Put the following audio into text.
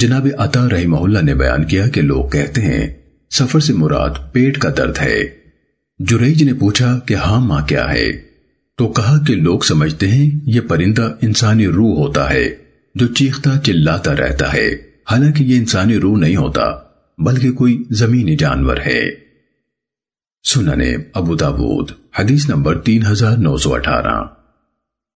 جناب عطا رحمہ اللہ نے بیان کیا کہ لوگ کہتے ہیں، سفر سے مراد پیٹ کا درد ہے۔ جریج نے پوچھا کہ ہاں ماں کیا ہے؟ تو کہا کہ لوگ سمجھتے ہیں یہ پرندہ انسانی روح ہوتا ہے، جو چیختا چلاتا رہتا ہے۔ حالانکہ یہ انسانی روح نہیں ہوتا، بلکہ کوئی زمینی جانور ہے۔ سننے ابو داود، حدیث نمبر تین ہزار نو سو اٹھارہ۔